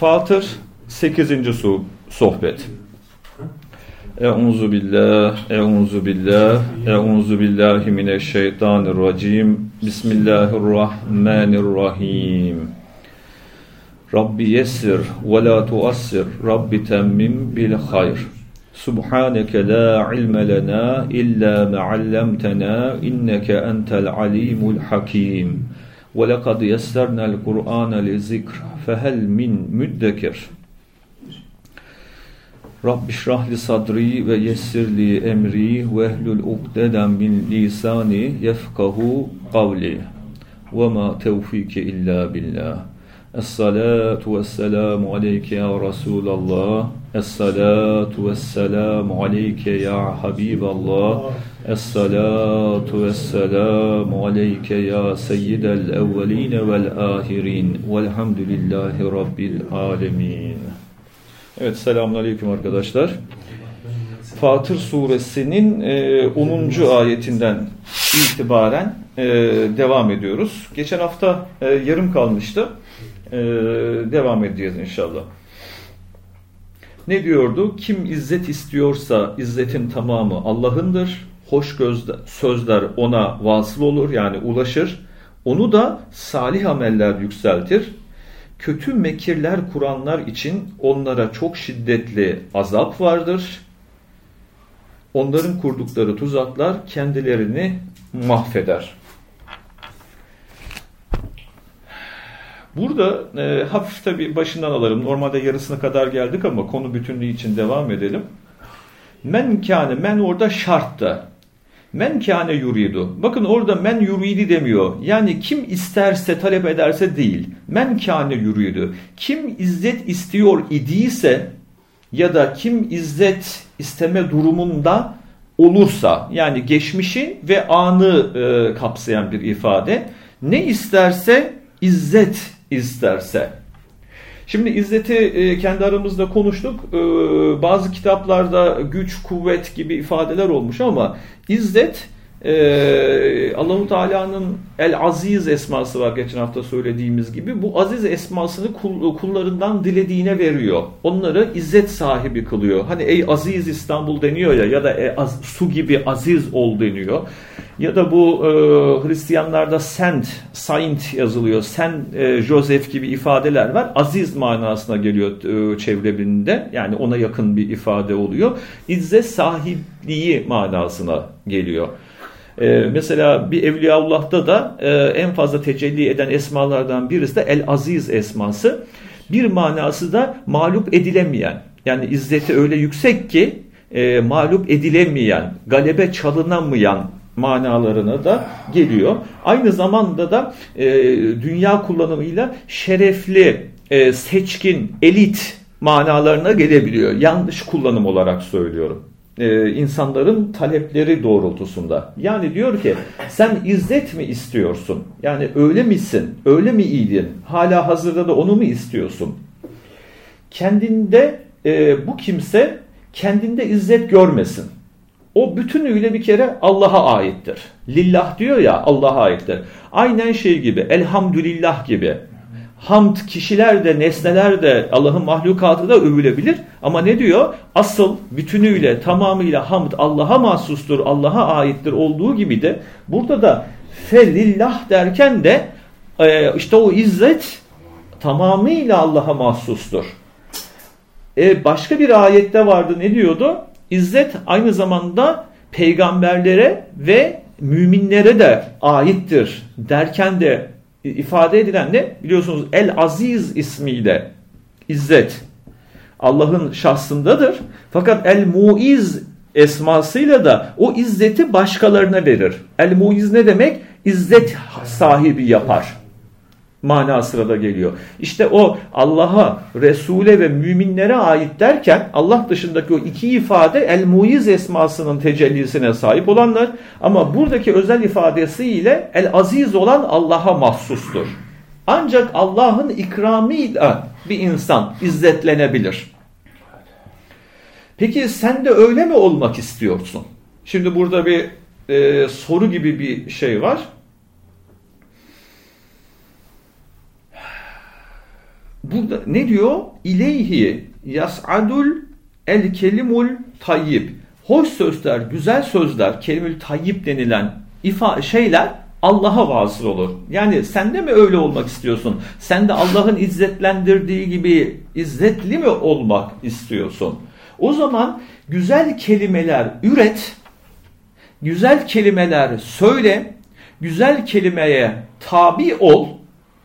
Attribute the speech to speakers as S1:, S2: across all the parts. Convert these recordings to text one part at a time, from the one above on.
S1: Fatır 8. sohbet. Euzu billah, euzu billah, euzu billahi mineşşeytanirracim. Bismillahirrahmanirrahim. Rabbi yessir ve la tuassir. Rabbi temmim bil hayr. Subhaneke la ilme lena illa ma 'allamtana inneke entel alimul hakim. Ve lekad yessernel Kur'ane li zikr fehel min müddekir. Rabbi şrahli sadri ve yessirli emri ve ehlül ukdeden min lisani yefkahu kavli. Ve ma tevfiki illa billah. Es-salatu vesselamu aleyke ya Resulallah. Es-salatu vesselamu aleyke ya Habiballah. Es-salatu vesselamu aleyke ya seyyidel evveline vel ahirin. Velhamdülillahi rabbil alemin. Evet selamun aleyküm arkadaşlar. Fatır suresinin e, 10. ayetinden itibaren e, devam ediyoruz. Geçen hafta e, yarım kalmıştı. E, devam edeceğiz inşallah. Ne diyordu? Kim izzet istiyorsa izzetin tamamı Allah'ındır. Hoş gözler, sözler ona vasıl olur yani ulaşır. Onu da salih ameller yükseltir kötü mekirler kuranlar için onlara çok şiddetli azap vardır. Onların kurdukları tuzaklar kendilerini mahveder. Burada e, hafif tabi başından alalım. Normalde yarısına kadar geldik ama konu bütünlüğü için devam edelim. Men kâne, men orada şartta. Men kâne yuridu. Bakın orada men yuridi demiyor. Yani kim isterse talep ederse değil. Men kâne yuridu. Kim izzet istiyor idiyse ya da kim izzet isteme durumunda olursa yani geçmişi ve anı e, kapsayan bir ifade. Ne isterse izzet isterse. Şimdi izzeti e, kendi aramızda konuştuk. E, bazı kitaplarda güç, kuvvet gibi ifadeler olmuş ama izzet e, Allahu Teala'nın El Aziz esması var geçen hafta söylediğimiz gibi. Bu aziz esmasını kul, kullarından dilediğine veriyor. Onları izzet sahibi kılıyor. Hani ey aziz İstanbul deniyor ya ya da e, az, su gibi aziz ol deniyor. Ya da bu e, Hristiyanlarda Saint, Saint yazılıyor. Saint e, Joseph gibi ifadeler var. Aziz manasına geliyor e, çevrebinde. Yani ona yakın bir ifade oluyor. İzzet sahipliği manasına geliyor. Ee, mesela bir Evliyaullah'ta da e, en fazla tecelli eden esmalardan birisi de El Aziz esması. Bir manası da mağlup edilemeyen. Yani izzeti öyle yüksek ki e, mağlup edilemeyen, galebe çalınamayan manalarına da geliyor. Aynı zamanda da e, dünya kullanımıyla şerefli, e, seçkin, elit manalarına gelebiliyor. Yanlış kullanım olarak söylüyorum e, insanların talepleri doğrultusunda. Yani diyor ki sen izzet mi istiyorsun? Yani öyle misin? Öyle mi iyiydin? Hala hazırda da onu mu istiyorsun? Kendinde e, bu kimse kendinde izzet görmesin. O bütünüyle bir kere Allah'a aittir. Lillah diyor ya Allah'a aittir. Aynen şey gibi elhamdülillah gibi hamd kişiler de nesneler de Allah'ın mahlukatı da övülebilir. Ama ne diyor? Asıl bütünüyle tamamıyla hamd Allah'a mahsustur, Allah'a aittir olduğu gibi de burada da felillah derken de e, işte o izzet tamamıyla Allah'a mahsustur. E, başka bir ayette vardı ne diyordu? İzzet aynı zamanda peygamberlere ve müminlere de aittir derken de ifade edilen ne? Biliyorsunuz El Aziz ismiyle İzzet Allah'ın şahsındadır. Fakat El Muiz esmasıyla da o izzeti başkalarına verir. El Muiz ne demek? İzzet sahibi yapar manasına da geliyor. İşte o Allah'a, Resul'e ve müminlere ait derken Allah dışındaki o iki ifade el-muiz esmasının tecellisine sahip olanlar ama buradaki özel ifadesiyle el-aziz olan Allah'a mahsustur. Ancak Allah'ın ikramıyla bir insan izzetlenebilir. Peki sen de öyle mi olmak istiyorsun? Şimdi burada bir e, soru gibi bir şey var. Burada ne diyor? İleyhi yas'adul el kelimul tayyib. Hoş sözler, güzel sözler, kelimül tayyib denilen ifa şeyler Allah'a vasıl olur. Yani sen de mi öyle olmak istiyorsun? Sen de Allah'ın izzetlendirdiği gibi izzetli mi olmak istiyorsun? O zaman güzel kelimeler üret, güzel kelimeler söyle, güzel kelimeye tabi ol,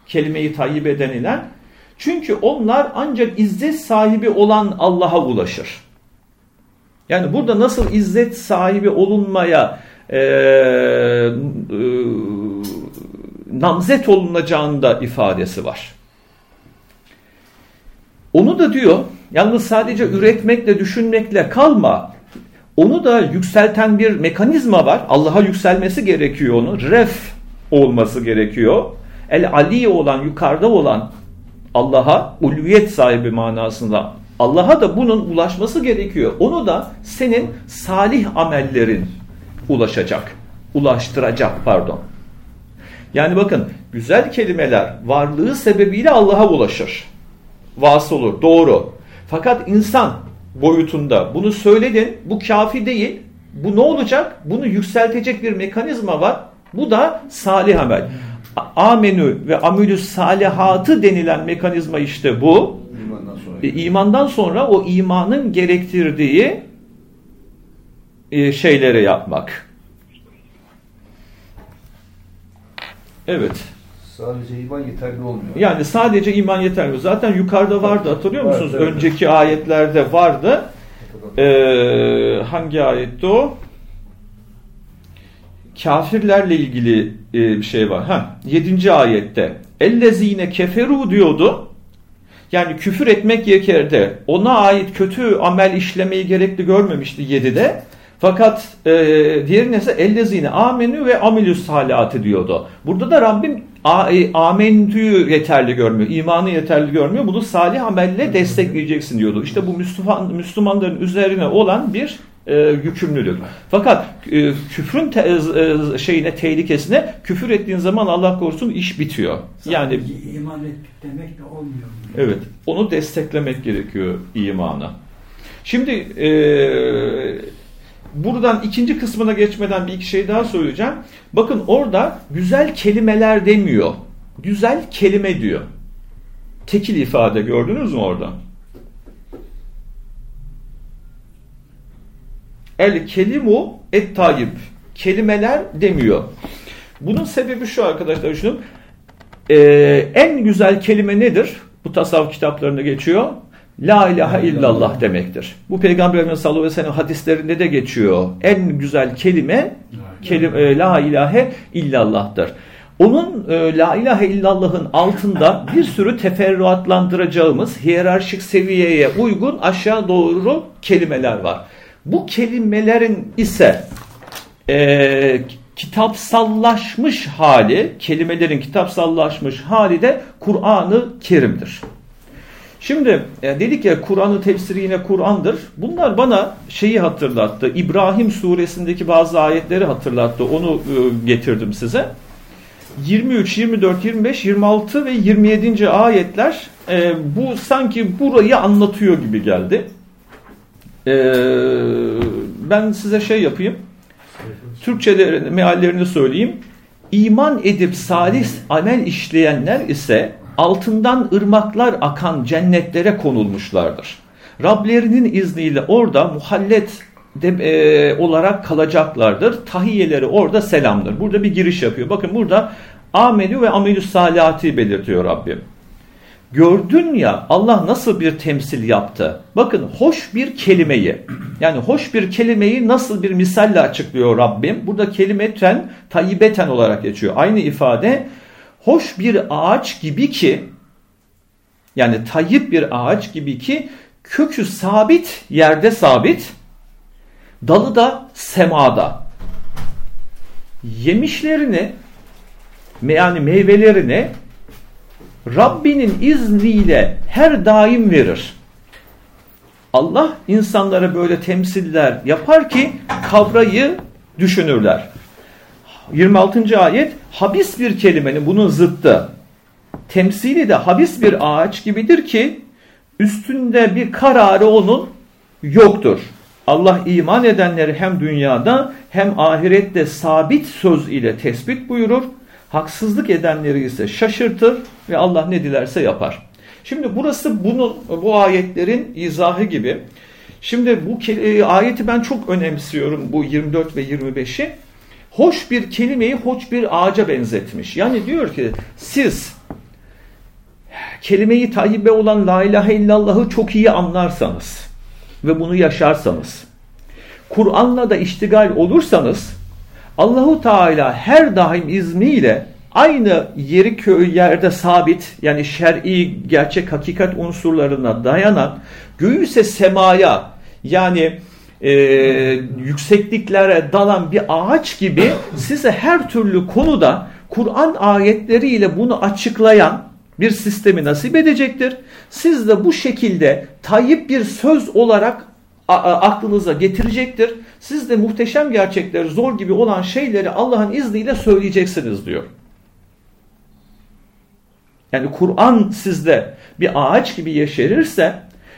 S1: kelimeyi tayyip denilen. Çünkü onlar ancak izzet sahibi olan Allah'a ulaşır. Yani burada nasıl izzet sahibi olunmaya e, e, namzet olunacağında ifadesi var. Onu da diyor, yalnız sadece üretmekle, düşünmekle kalma. Onu da yükselten bir mekanizma var. Allah'a yükselmesi gerekiyor onu. Ref olması gerekiyor. El Ali olan, yukarıda olan Allah'a ulviyet sahibi manasında Allah'a da bunun ulaşması gerekiyor. Onu da senin salih amellerin ulaşacak. Ulaştıracak pardon. Yani bakın güzel kelimeler varlığı sebebiyle Allah'a ulaşır. Vasıl olur. Doğru. Fakat insan boyutunda bunu söyledin. Bu kafi değil. Bu ne olacak? Bunu yükseltecek bir mekanizma var. Bu da salih amel. Amenü ve amülü salihatı denilen mekanizma işte bu. İmandan sonra, e, imandan sonra o imanın gerektirdiği e, şeyleri yapmak. Evet.
S2: Sadece iman yeterli olmuyor.
S1: Yani sadece iman yeterli. Zaten yukarıda vardı hatırlıyor musunuz? Evet, evet. Önceki ayetlerde vardı. Ee, hangi ayette o? Kafirlerle ilgili e, bir şey var. Ha, 7. ayette. Ellezine keferu diyordu. Yani küfür etmek yekerde ona ait kötü amel işlemeyi gerekli görmemişti 7'de. Fakat e, diğerine ise ellezine amenü ve amilüs salatı diyordu. Burada da Rabbim e, amentüyü yeterli görmüyor. imanı yeterli görmüyor. Bunu salih amelle destekleyeceksin diyordu. İşte bu Müslüman, Müslümanların üzerine olan bir e, yükümlülük. Fakat e, küfrün te, e, şeyine tehlikesine küfür ettiğin zaman Allah korusun iş bitiyor.
S3: Sadece yani iman ettik demek de olmuyor.
S1: Evet. Onu desteklemek gerekiyor imana. Şimdi e, buradan ikinci kısmına geçmeden bir iki şey daha söyleyeceğim. Bakın orada güzel kelimeler demiyor. Güzel kelime diyor. Tekil ifade gördünüz mü orada? El kelimu et tayyib. Kelimeler demiyor. Bunun sebebi şu arkadaşlar düşünün. Ee, en güzel kelime nedir? Bu tasavvuf kitaplarında geçiyor. La ilahe illallah demektir. Bu Peygamber Efendimiz sallallahu aleyhi ve sellem hadislerinde de geçiyor. En güzel kelime, kelime la ilahe illallah'tır. Onun e, la ilahe illallah'ın altında bir sürü teferruatlandıracağımız hiyerarşik seviyeye uygun aşağı doğru kelimeler var. Bu kelimelerin ise e, kitapsallaşmış hali, kelimelerin kitapsallaşmış hali de Kur'an-ı Kerim'dir. Şimdi e, dedik ya Kur'an'ı tefsiri yine Kur'an'dır. Bunlar bana şeyi hatırlattı. İbrahim suresindeki bazı ayetleri hatırlattı. Onu e, getirdim size. 23, 24, 25, 26 ve 27. ayetler e, bu sanki burayı anlatıyor gibi geldi. E, ben size şey yapayım. Türkçelerini, meallerini söyleyeyim. İman edip salih amel işleyenler ise altından ırmaklar akan cennetlere konulmuşlardır. Rablerinin izniyle orada muhallet de, e, olarak kalacaklardır. Tahiyeleri orada selamdır. Burada bir giriş yapıyor. Bakın burada amelü ve amelü salati belirtiyor Rabbim. Gördün ya Allah nasıl bir temsil yaptı. Bakın hoş bir kelimeyi yani hoş bir kelimeyi nasıl bir misalle açıklıyor Rabbim. Burada kelimeten tayyibeten olarak geçiyor. Aynı ifade hoş bir ağaç gibi ki yani tayyip bir ağaç gibi ki kökü sabit yerde sabit dalı da semada yemişlerini yani meyvelerini Rabbinin izniyle her daim verir. Allah insanlara böyle temsiller yapar ki kavrayı düşünürler. 26. ayet habis bir kelimenin bunun zıttı. temsili de habis bir ağaç gibidir ki üstünde bir kararı onun yoktur. Allah iman edenleri hem dünyada hem ahirette sabit söz ile tespit buyurur. Haksızlık edenleri ise şaşırtır ve Allah ne dilerse yapar. Şimdi burası bunun bu ayetlerin izahı gibi. Şimdi bu e, ayeti ben çok önemsiyorum bu 24 ve 25'i. Hoş bir kelimeyi hoş bir ağaca benzetmiş. Yani diyor ki siz kelimeyi tayyibe olan la ilahe illallah'ı çok iyi anlarsanız ve bunu yaşarsanız Kur'an'la da iştigal olursanız Allahu Teala her daim izniyle aynı yeri köy yerde sabit yani şer'i gerçek hakikat unsurlarına dayanan göğü ise semaya yani e, yüksekliklere dalan bir ağaç gibi size her türlü konuda Kur'an ayetleriyle bunu açıklayan bir sistemi nasip edecektir. Siz de bu şekilde tayyip bir söz olarak aklınıza getirecektir. Siz de muhteşem gerçekleri, zor gibi olan şeyleri Allah'ın izniyle söyleyeceksiniz diyor. Yani Kur'an sizde bir ağaç gibi yeşerirse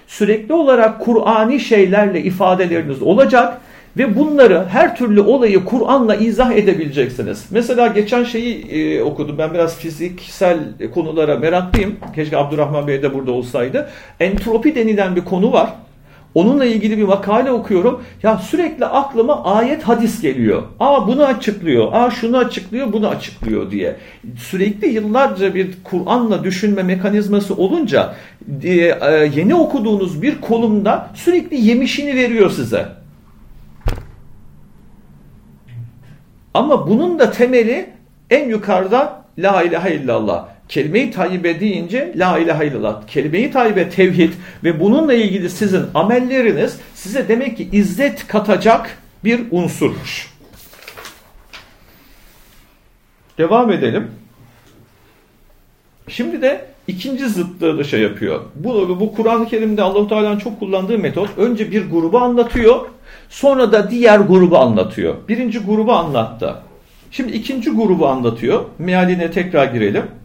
S1: sürekli olarak Kur'ani şeylerle ifadeleriniz olacak ve bunları her türlü olayı Kur'an'la izah edebileceksiniz. Mesela geçen şeyi e, okudum. Ben biraz fiziksel konulara meraklıyım. Keşke Abdurrahman Bey de burada olsaydı. Entropi denilen bir konu var. Onunla ilgili bir makale okuyorum. Ya sürekli aklıma ayet hadis geliyor. Aa bunu açıklıyor. Aa şunu açıklıyor, bunu açıklıyor diye. Sürekli yıllarca bir Kur'an'la düşünme mekanizması olunca e, e, yeni okuduğunuz bir kolumda sürekli yemişini veriyor size. Ama bunun da temeli en yukarıda La ilahe illallah. Kelime-i tayyibe deyince la ilahe illallah. Kelime-i tayyibe tevhid ve bununla ilgili sizin amelleriniz size demek ki izzet katacak bir unsurmuş. Devam edelim. Şimdi de ikinci zıtlığı da şey yapıyor. Bu, bu Kur'an-ı Kerim'de Allah-u Teala'nın çok kullandığı metot önce bir grubu anlatıyor sonra da diğer grubu anlatıyor. Birinci grubu anlattı. Şimdi ikinci grubu anlatıyor. Mealine tekrar girelim.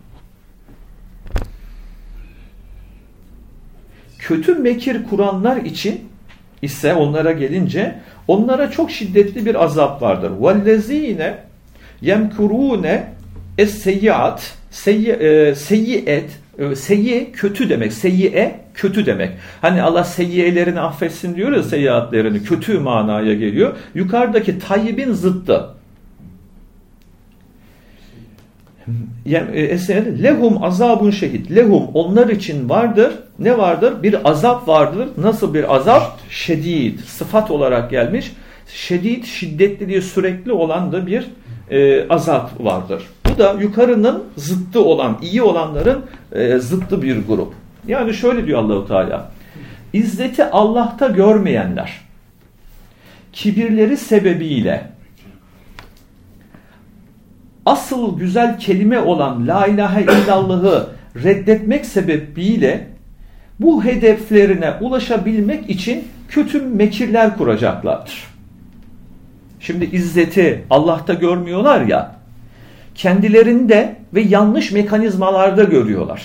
S1: Kötü mekir kuranlar için ise onlara gelince onlara çok şiddetli bir azap vardır. وَالَّذ۪ينَ يَمْكُرُونَ es-seyyiat seyyiet e, seyyi kötü demek. Seyyiye kötü demek. Hani Allah seyyiyelerini affetsin diyoruz seyyiatlerini. Kötü manaya geliyor. Yukarıdaki tayyibin zıttı. Yani, eser lehum azabun şehit. Lehum onlar için vardır. Ne vardır? Bir azap vardır. Nasıl bir azap? Şedid. Sıfat olarak gelmiş. Şedid, şiddetli diye sürekli olan da bir e, azap vardır. Bu da yukarının zıttı olan, iyi olanların e, zıttı bir grup. Yani şöyle diyor Allahu Teala. İzzeti Allah'ta görmeyenler, kibirleri sebebiyle asıl güzel kelime olan la ilahe illallah'ı reddetmek sebebiyle bu hedeflerine ulaşabilmek için kötü mekirler kuracaklardır. Şimdi izzeti Allah'ta görmüyorlar ya, kendilerinde ve yanlış mekanizmalarda görüyorlar.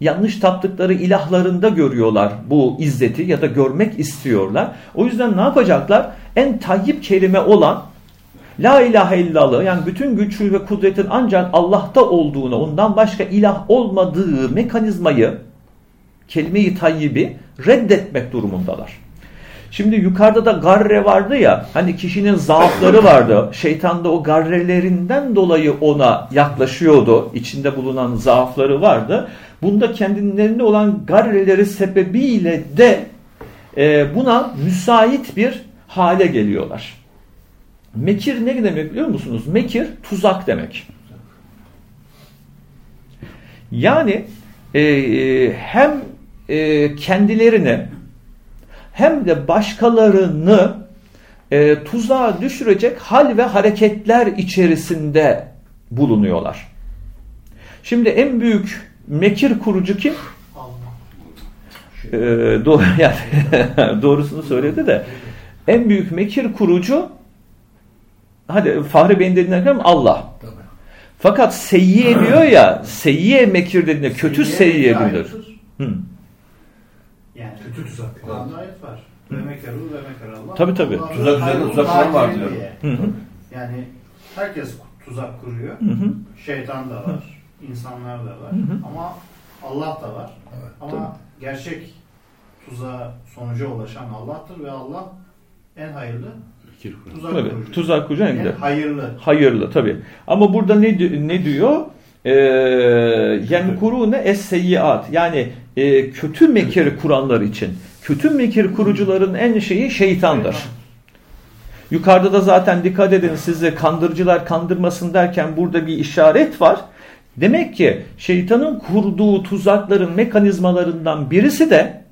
S1: Yanlış taptıkları ilahlarında görüyorlar bu izzeti ya da görmek istiyorlar. O yüzden ne yapacaklar? En tayyip kelime olan La ilahe illallah yani bütün güçlü ve kudretin ancak Allah'ta olduğunu, ondan başka ilah olmadığı mekanizmayı, kelime-i tayyibi reddetmek durumundalar. Şimdi yukarıda da garre vardı ya, hani kişinin zaafları vardı. Şeytan da o garrelerinden dolayı ona yaklaşıyordu. İçinde bulunan zaafları vardı. Bunda kendilerinde olan garreleri sebebiyle de e, buna müsait bir hale geliyorlar. Mekir ne demek biliyor musunuz? Mekir tuzak demek. Yani e, e, hem e, kendilerini hem de başkalarını e, tuzağa düşürecek hal ve hareketler içerisinde bulunuyorlar. Şimdi en büyük mekir kurucu kim? E, doğru, yani, doğrusunu söyledi de en büyük mekir kurucu hadi Fahri Bey'in dediğine göre Allah. Tabii. Fakat seyyiye diyor ya, seyyiye mekir dediğinde kötü seyyiye bilir. Hı.
S4: Yani kötü tuzak. Kur'an'da ayet var. Ve mekeru ve mekerallah.
S1: Tabii, tabii.
S4: Allah'ın
S2: Tuzak üzerine tuzaklar var diyor.
S4: diye.
S1: Hı hı.
S4: Yani herkes tuzak kuruyor.
S1: Hı hı.
S4: Şeytan da var. insanlar da var.
S1: Hı hı.
S4: Ama Allah da var. Ama gerçek tuzağa sonuca ulaşan Allah'tır ve Allah en hayırlı tuzak
S1: Tabii,
S4: kurucu.
S1: tuzak kurucu de.
S4: hayırlı.
S1: Hayırlı tabii. Ama burada ne ne diyor? Ee, Yenkurune es-seyyiat. Yani e, kötü mekir kuranlar için. Kötü mekir kurucuların en şeyi şeytandır. Yukarıda da zaten dikkat edin sizi kandırıcılar kandırmasın derken burada bir işaret var. Demek ki şeytanın kurduğu tuzakların mekanizmalarından birisi de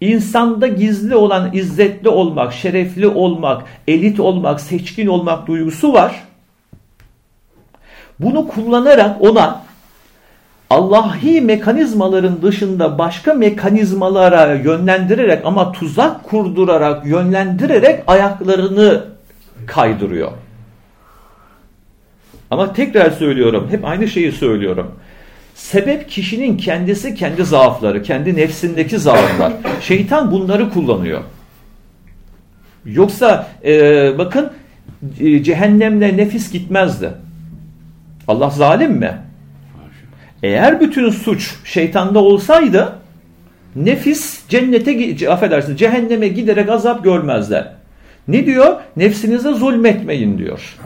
S1: insanda gizli olan izzetli olmak, şerefli olmak, elit olmak, seçkin olmak duygusu var. Bunu kullanarak ona Allahi mekanizmaların dışında başka mekanizmalara yönlendirerek ama tuzak kurdurarak, yönlendirerek ayaklarını kaydırıyor. Ama tekrar söylüyorum, hep aynı şeyi söylüyorum. Sebep kişinin kendisi, kendi zaafları, kendi nefsindeki zaaflar. Şeytan bunları kullanıyor. Yoksa e, bakın e, cehennemle nefis gitmezdi. Allah zalim mi? Eğer bütün suç şeytanda olsaydı nefis cennete affedersin cehenneme giderek azap görmezler. Ne diyor? Nefsinize zulmetmeyin diyor.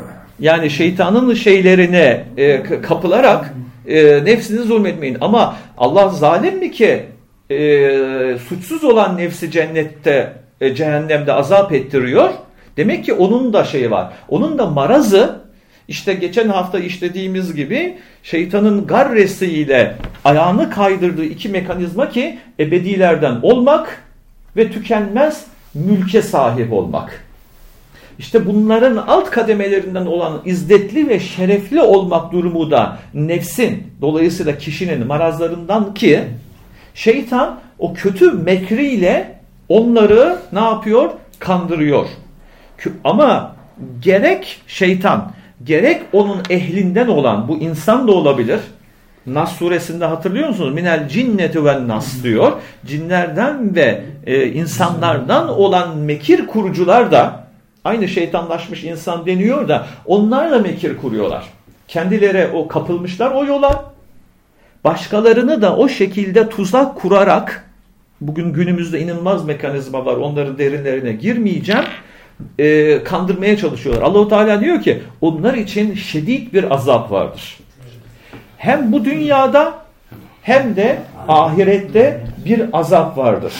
S1: Yani şeytanın şeylerine e, kapılarak e, nefsinizi zulmetmeyin. Ama Allah zalim mi ki e, suçsuz olan nefsi cennette e, cehennemde azap ettiriyor? Demek ki onun da şeyi var. Onun da marazı işte geçen hafta işlediğimiz gibi şeytanın garresiyle ayağını kaydırdığı iki mekanizma ki ebedilerden olmak ve tükenmez mülke sahip olmak. İşte bunların alt kademelerinden olan izdetli ve şerefli olmak durumu da nefsin dolayısıyla kişinin marazlarından ki şeytan o kötü mekriyle onları ne yapıyor? Kandırıyor. Ama gerek şeytan gerek onun ehlinden olan bu insan da olabilir. Nas suresinde hatırlıyor musunuz? Minel cinneti ve nas diyor. Cinlerden ve e, insanlardan olan mekir kurucular da aynı şeytanlaşmış insan deniyor da onlarla mekir kuruyorlar. Kendileri o kapılmışlar o yola. Başkalarını da o şekilde tuzak kurarak bugün günümüzde inanılmaz mekanizmalar onların derinlerine girmeyeceğim e, kandırmaya çalışıyorlar. Allahu Teala diyor ki onlar için şiddet bir azap vardır. Hem bu dünyada hem de ahirette bir azap vardır.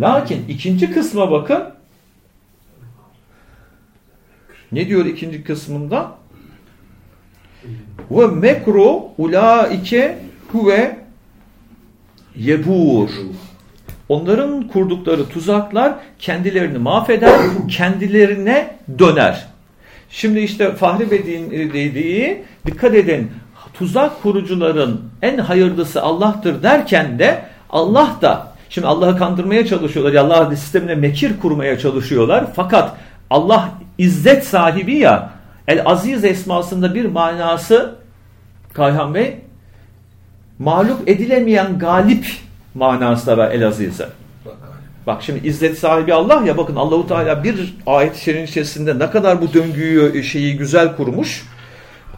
S1: Lakin ikinci kısma bakın. Ne diyor ikinci kısmında? Ve mekru ulaike huve yebur. Onların kurdukları tuzaklar kendilerini mahveder, kendilerine döner. Şimdi işte Fahri Bey'in dediği dikkat edin tuzak kurucuların en hayırlısı Allah'tır derken de Allah da şimdi Allah'ı kandırmaya çalışıyorlar. Ya Allah sistemine mekir kurmaya çalışıyorlar. Fakat Allah izzet sahibi ya El Aziz esmasında bir manası Kayhan Bey mağlup edilemeyen galip manası da var El Aziz'e. Bak şimdi izzet sahibi Allah ya bakın Allahu Teala bir ayet-i içerisinde ne kadar bu döngüyü şeyi güzel kurmuş.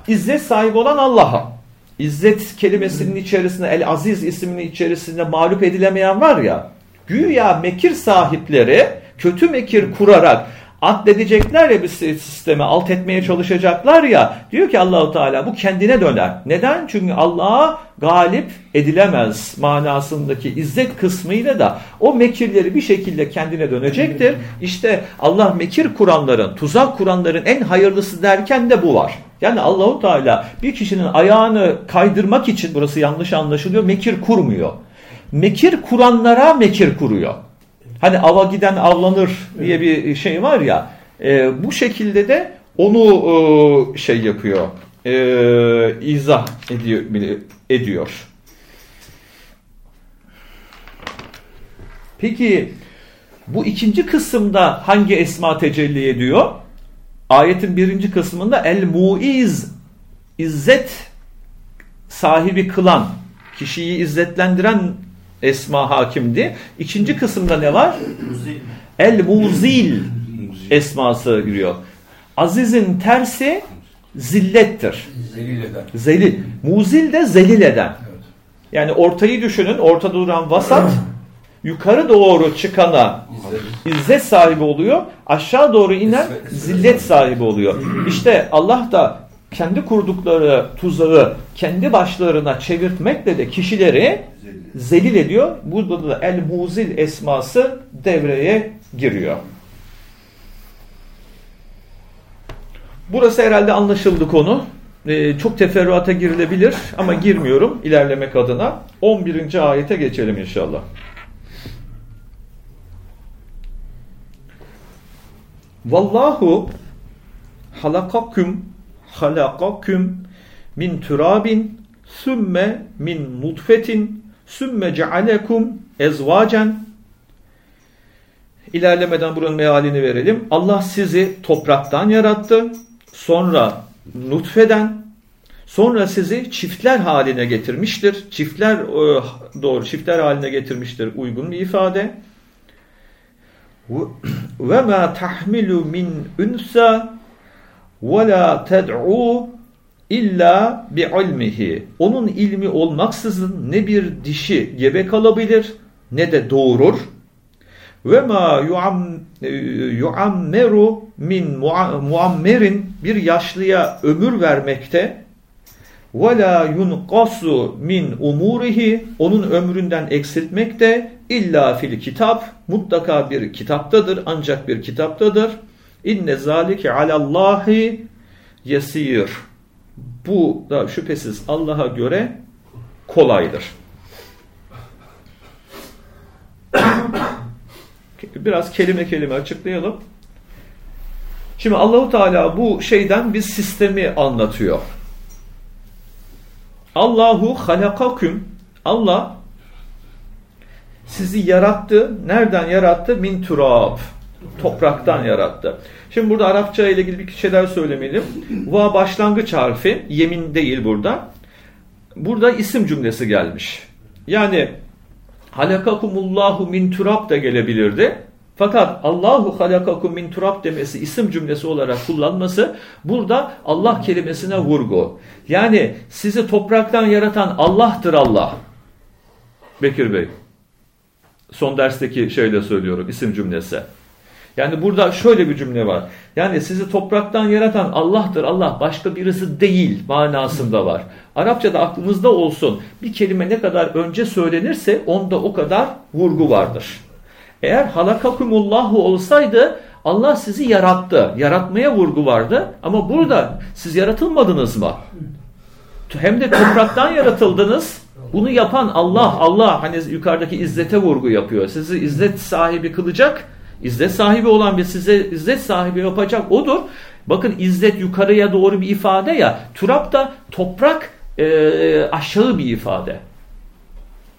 S1: İzzet sahibi olan Allah'a. İzzet kelimesinin içerisinde El Aziz isminin içerisinde mağlup edilemeyen var ya. Güya mekir sahipleri kötü mekir kurarak atledecekler ya bir sisteme alt etmeye çalışacaklar ya diyor ki Allahu Teala bu kendine döner. Neden? Çünkü Allah'a galip edilemez manasındaki izzet kısmıyla da o mekirleri bir şekilde kendine dönecektir. İşte Allah mekir kuranların, tuzak kuranların en hayırlısı derken de bu var. Yani Allahu Teala bir kişinin ayağını kaydırmak için burası yanlış anlaşılıyor. Mekir kurmuyor. Mekir kuranlara mekir kuruyor. Hani ava giden avlanır diye bir şey var ya. E, bu şekilde de onu e, şey yapıyor. E, izah ediyor. ediyor. Peki bu ikinci kısımda hangi esma tecelli ediyor? ayetin birinci kısmında el muiz izzet sahibi kılan kişiyi izzetlendiren esma hakimdi. İkinci kısımda ne var? El muzil esması giriyor. Azizin tersi zillettir.
S2: Zelil eden.
S1: Zelil. Muzil de zelil eden.
S2: Evet.
S1: Yani ortayı düşünün. Ortada duran vasat yukarı doğru çıkana
S2: İzzet.
S1: izzet sahibi oluyor. Aşağı doğru inen
S2: İzzet-
S1: zillet sahibi oluyor. İşte Allah da kendi kurdukları tuzağı kendi başlarına çevirtmekle de kişileri zelil ediyor. Burada da el muzil esması devreye giriyor. Burası herhalde anlaşıldı konu. Ee, çok teferruata girilebilir ama girmiyorum ilerlemek adına. 11. ayete geçelim inşallah. Vallahu halakakum halakakum min turabin sümme min nutfetin sümme cealekum ezvacen İlerlemeden buranın mealini verelim. Allah sizi topraktan yarattı. Sonra nutfeden sonra sizi çiftler haline getirmiştir. Çiftler e, doğru çiftler haline getirmiştir uygun bir ifade. Ve ma tahmilu min unsa ve la ted'u illa bi ilmihi. Onun ilmi olmaksızın ne bir dişi gebe kalabilir ne de doğurur. Ve ma yuam, yuammeru min mua- muammerin bir yaşlıya ömür vermekte ve la yunqasu min umurihi onun ömründen eksiltmekte illa fil kitap mutlaka bir kitaptadır ancak bir kitaptadır. İnne zalike alallahi yesir. Bu da şüphesiz Allah'a göre kolaydır. Biraz kelime kelime açıklayalım. Şimdi Allahu Teala bu şeyden bir sistemi anlatıyor. Allahu halakaküm Allah sizi yarattı. Nereden yarattı? Min turab. Topraktan yarattı. Şimdi burada Arapça ile ilgili bir şeyler söylemeliyim. Va başlangıç harfi. Yemin değil burada. Burada isim cümlesi gelmiş. Yani halakakumullahu min turab da gelebilirdi. Fakat Allahu halakakum min turab demesi isim cümlesi olarak kullanması burada Allah kelimesine vurgu. Yani sizi topraktan yaratan Allah'tır Allah. Bekir Bey. Son dersteki şeyle söylüyorum isim cümlesi. Yani burada şöyle bir cümle var. Yani sizi topraktan yaratan Allah'tır Allah başka birisi değil manasında var. Arapçada aklınızda olsun bir kelime ne kadar önce söylenirse onda o kadar vurgu vardır. Eğer halakakumullahu olsaydı Allah sizi yarattı. Yaratmaya vurgu vardı. Ama burada siz yaratılmadınız mı? Hem de topraktan yaratıldınız. Bunu yapan Allah, Allah hani yukarıdaki izzete vurgu yapıyor. Sizi izzet sahibi kılacak. İzzet sahibi olan bir size izzet sahibi yapacak odur. Bakın izzet yukarıya doğru bir ifade ya. Turap da toprak e, aşağı bir ifade.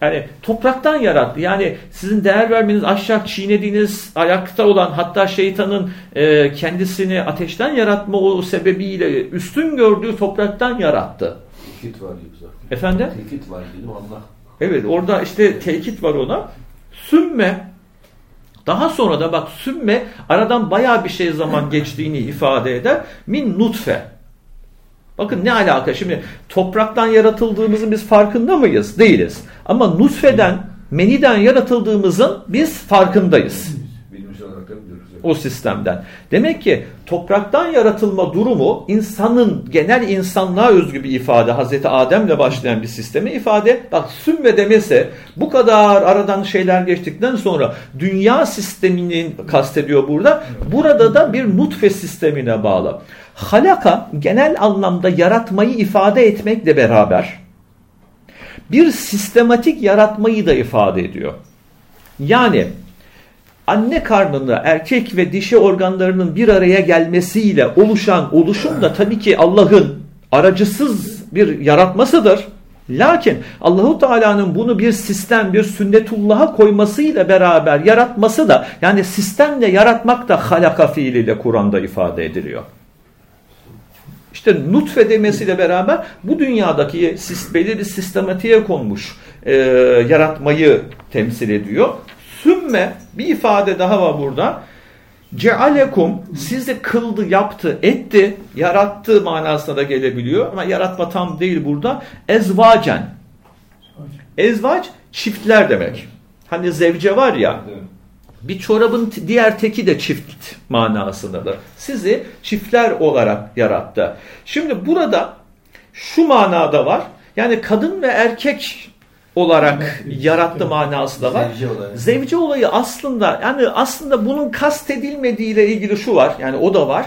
S1: Yani topraktan yarattı. Yani sizin değer vermeniz aşağı çiğnediğiniz ayakta olan hatta şeytanın e, kendisini ateşten yaratma o sebebiyle üstün gördüğü topraktan yarattı.
S2: Tekit var diyor zaten.
S1: Efendim?
S2: Tekit var dedim Allah.
S1: Evet orada işte tekit var ona. Sümme daha sonra da bak sümme aradan bayağı bir şey zaman geçtiğini ifade eder. Min nutfe. Bakın ne alaka şimdi topraktan yaratıldığımızın biz farkında mıyız? Değiliz. Ama nutfeden, meniden yaratıldığımızın biz farkındayız.
S2: Bilimsel olarak da biliyoruz.
S1: O sistemden. Demek ki topraktan yaratılma durumu insanın genel insanlığa özgü bir ifade. Hazreti Adem'le başlayan bir sisteme ifade. Bak sümme demese bu kadar aradan şeyler geçtikten sonra dünya sistemini kastediyor burada. Burada da bir nutfe sistemine bağlı. Halaka genel anlamda yaratmayı ifade etmekle beraber bir sistematik yaratmayı da ifade ediyor. Yani anne karnında erkek ve dişi organlarının bir araya gelmesiyle oluşan oluşum da tabii ki Allah'ın aracısız bir yaratmasıdır. Lakin Allahu Teala'nın bunu bir sistem, bir sünnetullah'a koymasıyla beraber yaratması da yani sistemle yaratmak da halaka fiiliyle Kur'an'da ifade ediliyor. İşte nutfe demesiyle beraber bu dünyadaki belli bir sistematiğe konmuş e, yaratmayı temsil ediyor. Sümme bir ifade daha var burada. Cealekum sizi kıldı, yaptı, etti, yarattı manasına da gelebiliyor. Ama yaratma tam değil burada. Ezvacen. Ezvac çiftler demek. Hani zevce var ya. Bir çorabın diğer teki de çift manasındadır. Sizi çiftler olarak yarattı. Şimdi burada şu manada var. Yani kadın ve erkek olarak yarattı manası da var.
S2: Zevce olayı.
S1: Zevce olayı aslında yani aslında bunun kastedilmediği ile ilgili şu var. Yani o da var.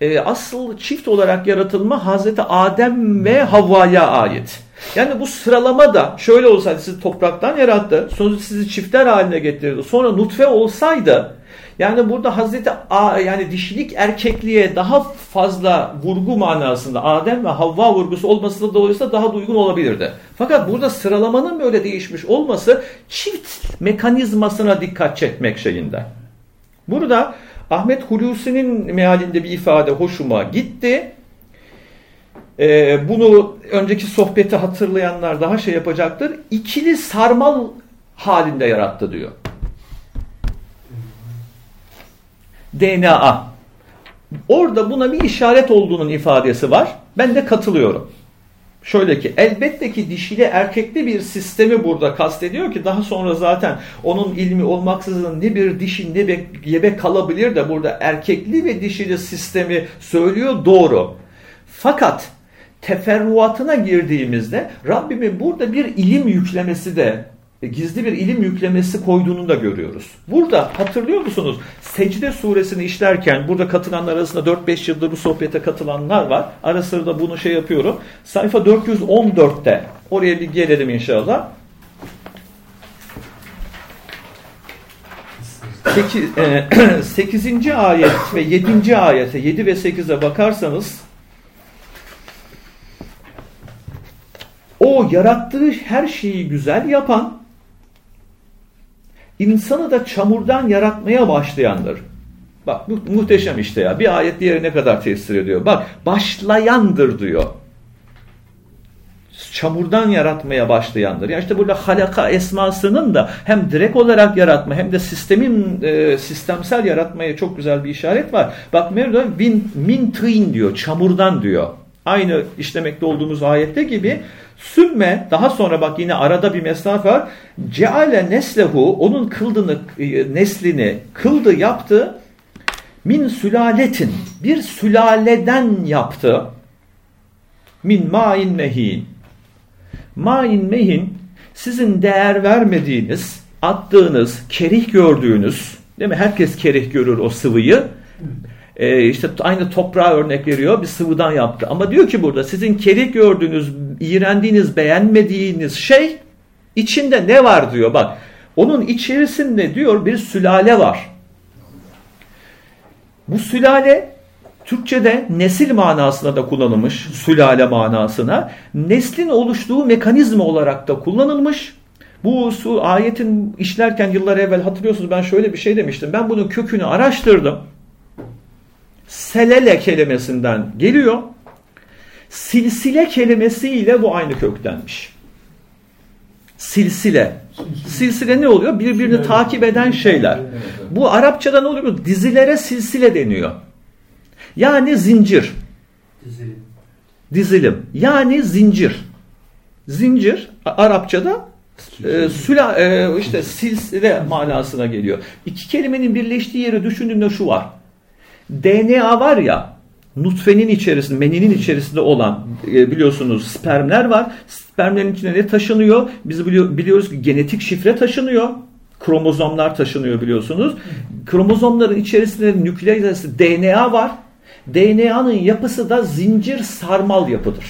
S1: Ee, asıl çift olarak yaratılma Hazreti Adem ve Havva'ya ait. Yani bu sıralama da şöyle olsaydı sizi topraktan yarattı. Sonra sizi çiftler haline getirdi. Sonra nutfe olsaydı yani burada Hazreti A, yani dişilik erkekliğe daha fazla vurgu manasında Adem ve Havva vurgusu olması da dolayısıyla daha da uygun olabilirdi. Fakat burada sıralamanın böyle değişmiş olması çift mekanizmasına dikkat çekmek şeyinde. Burada Ahmet Hulusi'nin mealinde bir ifade hoşuma gitti. Ee, bunu önceki sohbeti hatırlayanlar daha şey yapacaktır. İkili sarmal halinde yarattı diyor. DNA. Orada buna bir işaret olduğunun ifadesi var. Ben de katılıyorum. Şöyle ki elbette ki dişili erkekli bir sistemi burada kastediyor ki daha sonra zaten onun ilmi olmaksızın ne bir dişi ne bir gebe kalabilir de burada erkekli ve dişili sistemi söylüyor doğru. Fakat teferruatına girdiğimizde Rabbimin burada bir ilim yüklemesi de gizli bir ilim yüklemesi koyduğunu da görüyoruz. Burada hatırlıyor musunuz? Secde suresini işlerken burada katılanlar arasında 4-5 yıldır bu sohbete katılanlar var. Ara sıra da bunu şey yapıyorum. Sayfa 414'te oraya bir gelelim inşallah. 8. e, ayet ve 7. ayete 7 ve 8'e bakarsanız o yarattığı her şeyi güzel yapan insanı da çamurdan yaratmaya başlayandır. Bak mu muhteşem işte ya. Bir ayet diğeri ne kadar tesir ediyor. Bak başlayandır diyor. Çamurdan yaratmaya başlayandır. Yani işte burada halaka esmasının da hem direkt olarak yaratma hem de sistemin e, sistemsel yaratmaya çok güzel bir işaret var. Bak Merdo min, min tîn diyor. Çamurdan diyor. Aynı işlemekte olduğumuz ayette gibi Sümme daha sonra bak yine arada bir mesafe var. Ceale neslehu onun kıldığını e, neslini kıldı yaptı. Min sülaletin bir sülaleden yaptı. Min ma'in mehin. Ma'in mehin sizin değer vermediğiniz, attığınız, kerih gördüğünüz, değil mi? Herkes kerih görür o sıvıyı. Ee, işte aynı toprağa örnek veriyor. Bir sıvıdan yaptı. Ama diyor ki burada sizin kerih gördüğünüz, iğrendiğiniz, beğenmediğiniz şey içinde ne var diyor. Bak onun içerisinde diyor bir sülale var. Bu sülale Türkçe'de nesil manasına da kullanılmış, sülale manasına. Neslin oluştuğu mekanizma olarak da kullanılmış. Bu su ayetin işlerken yıllar evvel hatırlıyorsunuz ben şöyle bir şey demiştim. Ben bunun kökünü araştırdım. Selele kelimesinden geliyor. Silsile kelimesiyle bu aynı köktenmiş. Silsile. Silsile ne oluyor? Birbirini takip eden şeyler. Bu Arapçada ne oluyor? Dizilere silsile deniyor. Yani zincir.
S3: Dizilim.
S1: Yani zincir. Zincir Arapçada e, süla, e, işte silsile manasına geliyor. İki kelimenin birleştiği yeri düşündüğümde şu var. DNA var ya nutfenin içerisinde, meninin içerisinde olan e, biliyorsunuz spermler var. Spermlerin içine ne taşınıyor? Biz biliyor, biliyoruz ki genetik şifre taşınıyor. Kromozomlar taşınıyor biliyorsunuz. Kromozomların içerisinde nükleik DNA var. DNA'nın yapısı da zincir sarmal yapıdır.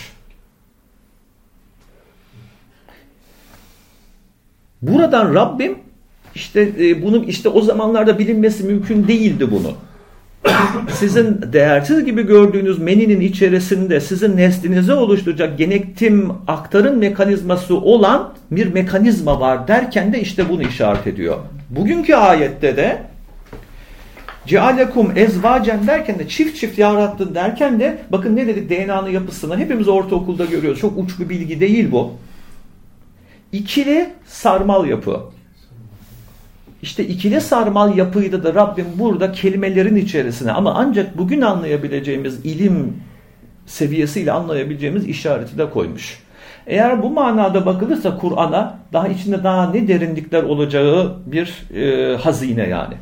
S1: Buradan Rabbim işte e, bunu işte o zamanlarda bilinmesi mümkün değildi bunu sizin değersiz gibi gördüğünüz meninin içerisinde sizin neslinize oluşturacak genetim aktarım mekanizması olan bir mekanizma var derken de işte bunu işaret ediyor. Bugünkü ayette de Cealekum ezvacen derken de çift çift yarattı derken de bakın ne dedik DNA'nın yapısını hepimiz ortaokulda görüyoruz. Çok uç bir bilgi değil bu. İkili sarmal yapı. İşte ikili sarmal yapıydı da Rabbim burada kelimelerin içerisine ama ancak bugün anlayabileceğimiz ilim seviyesiyle anlayabileceğimiz işareti de koymuş. Eğer bu manada bakılırsa Kur'an'a daha içinde daha ne derinlikler olacağı bir e, hazine yani.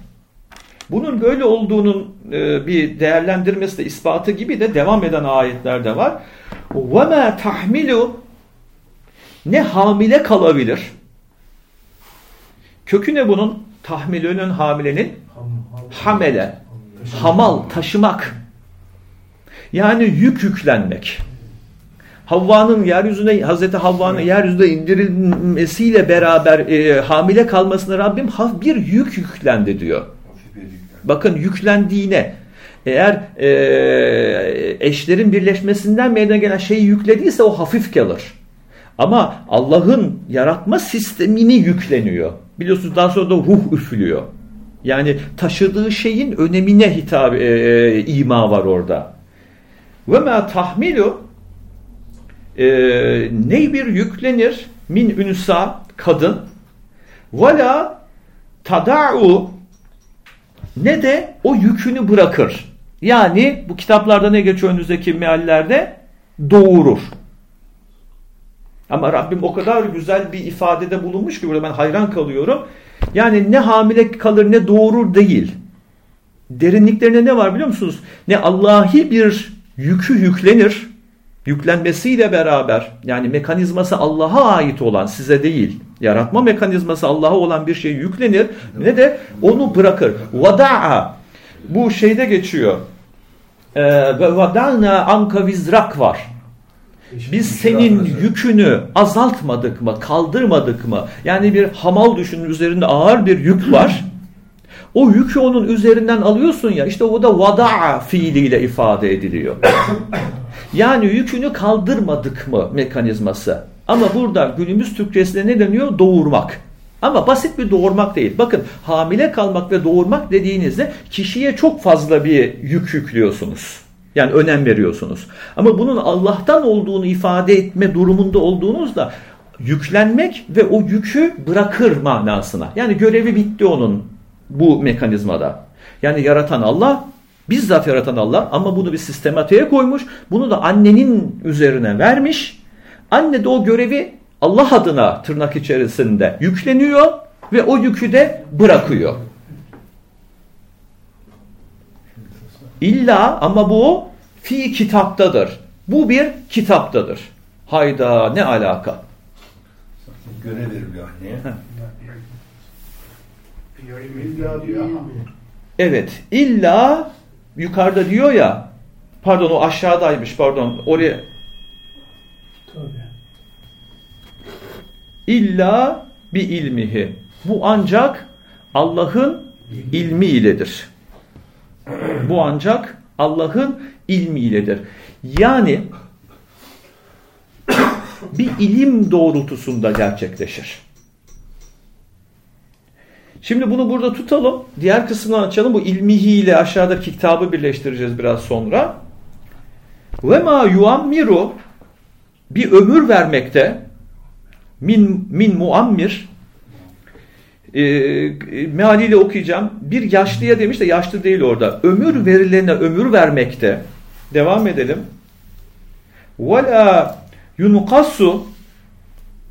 S1: Bunun böyle olduğunun e, bir değerlendirmesi de ispatı gibi de devam eden ayetler de var. وَمَا تَحْمِلُ Ne hamile kalabilir? Kökü ne bunun? Tahmilünün hamilenin hamele, hamal, taşımak. Yani yük yüklenmek. Havva'nın yeryüzüne Hazreti Havva'nın yeryüzüne indirilmesiyle beraber e, hamile kalmasına Rabbim bir yük yüklendi diyor. Bakın yüklendiğine eğer e, eşlerin birleşmesinden meydana gelen şeyi yüklediyse o hafif kalır. Ama Allah'ın yaratma sistemini yükleniyor. Biliyorsunuz daha sonra da ruh üflüyor. Yani taşıdığı şeyin önemine hitap e, e, ima var orada. Ve ma tahmilu e, ne bir yüklenir min ünsa kadın ve la tada'u ne de o yükünü bırakır. Yani bu kitaplarda ne geçiyor önünüzdeki meallerde? Doğurur. Ama Rabbim o kadar güzel bir ifadede bulunmuş ki burada ben hayran kalıyorum. Yani ne hamile kalır ne doğurur değil. Derinliklerine ne var biliyor musunuz? Ne Allahi bir yükü yüklenir. Yüklenmesiyle beraber yani mekanizması Allah'a ait olan size değil. Yaratma mekanizması Allah'a olan bir şey yüklenir ne de onu bırakır. Vada'a bu şeyde geçiyor. Ee, ve vada'na anka vizrak var. Biz senin yükünü azaltmadık mı, kaldırmadık mı? Yani bir hamal düşünün üzerinde ağır bir yük var. O yükü onun üzerinden alıyorsun ya işte o da vada'a fiiliyle ifade ediliyor. Yani yükünü kaldırmadık mı mekanizması. Ama burada günümüz Türkçesinde ne deniyor? Doğurmak. Ama basit bir doğurmak değil. Bakın hamile kalmak ve doğurmak dediğinizde kişiye çok fazla bir yük yüklüyorsunuz. Yani önem veriyorsunuz. Ama bunun Allah'tan olduğunu ifade etme durumunda olduğunuzda yüklenmek ve o yükü bırakır manasına. Yani görevi bitti onun bu mekanizmada. Yani yaratan Allah, bizzat yaratan Allah ama bunu bir sistematiğe koymuş. Bunu da annenin üzerine vermiş. Anne de o görevi Allah adına tırnak içerisinde yükleniyor ve o yükü de bırakıyor. İlla ama bu fi kitaptadır. Bu bir kitaptadır. Hayda ne alaka?
S2: Görev veriliyor anneye.
S1: Evet illa yukarıda diyor ya pardon o aşağıdaymış pardon oraya illa bir ilmihi. Bu ancak Allah'ın ilmi iledir. Bu ancak Allah'ın ilmi iledir. Yani bir ilim doğrultusunda gerçekleşir. Şimdi bunu burada tutalım. Diğer kısmını açalım. Bu ilmihi ile aşağıdaki kitabı birleştireceğiz biraz sonra. Ve ma yuammiru bir ömür vermekte min, min muammir e, mealiyle okuyacağım. Bir yaşlıya demiş de yaşlı değil orada. Ömür verilerine ömür vermekte. Devam edelim. Ve la yunqasu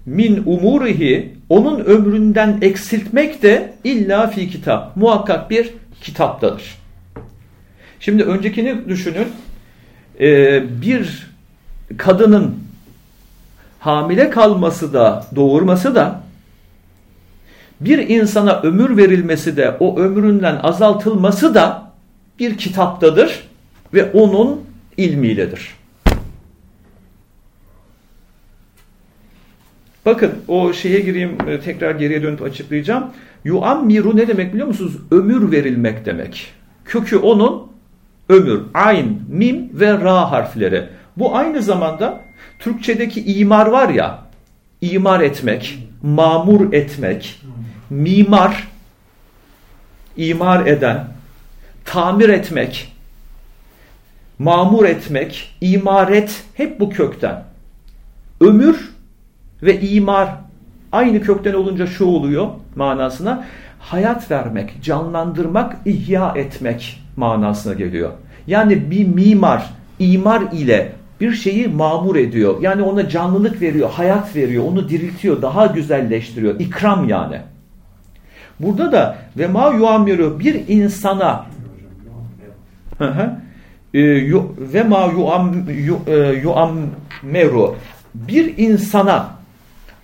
S1: min umurihi onun ömründen eksiltmek de illa fi kitap. Muhakkak bir kitaptadır. Şimdi öncekini düşünün. Ee, bir kadının hamile kalması da doğurması da bir insana ömür verilmesi de o ömründen azaltılması da bir kitaptadır ve onun ilmiyledir. Bakın o şeye gireyim e, tekrar geriye dönüp açıklayacağım. Yuammiru ne demek biliyor musunuz? Ömür verilmek demek. Kökü onun ömür, ayn, mim ve ra harfleri. Bu aynı zamanda Türkçedeki imar var ya, imar etmek, mamur etmek, mimar, imar eden, tamir etmek, mamur etmek, imaret hep bu kökten. Ömür ve imar aynı kökten olunca şu oluyor manasına. Hayat vermek, canlandırmak, ihya etmek manasına geliyor. Yani bir mimar, imar ile bir şeyi mamur ediyor. Yani ona canlılık veriyor, hayat veriyor, onu diriltiyor, daha güzelleştiriyor. İkram yani. Burada da ve ma yuamiru bir insana e, ve ma e, yuammeru bir insana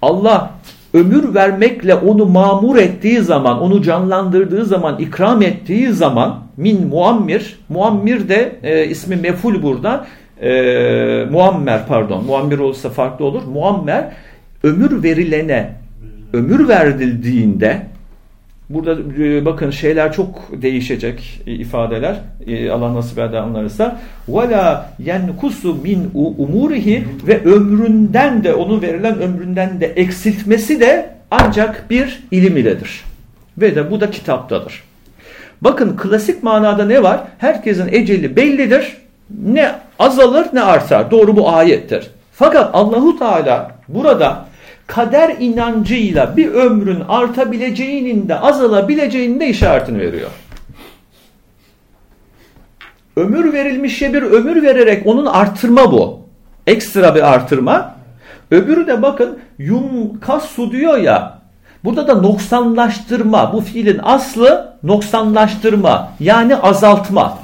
S1: Allah ömür vermekle onu mamur ettiği zaman, onu canlandırdığı zaman, ikram ettiği zaman min muammir, muammir de e, ismi meful burada, e, muammer pardon, muammir olursa farklı olur. Muammer ömür verilene, ömür verildiğinde Burada e, bakın şeyler çok değişecek e, ifadeler e, Allah nasip eder anlarsa. Vela yenkusu min umurihi ve ömründen de onu verilen ömründen de eksiltmesi de ancak bir ilim iledir. Ve de bu da kitaptadır. Bakın klasik manada ne var? Herkesin eceli bellidir. Ne azalır ne artar. Doğru bu ayettir. Fakat Allahu Teala burada kader inancıyla bir ömrün artabileceğinin de azalabileceğinin de işaretini veriyor. Ömür verilmişe bir ömür vererek onun artırma bu. Ekstra bir artırma. Öbürü de bakın yum su diyor ya burada da noksanlaştırma. Bu fiilin aslı noksanlaştırma yani azaltma.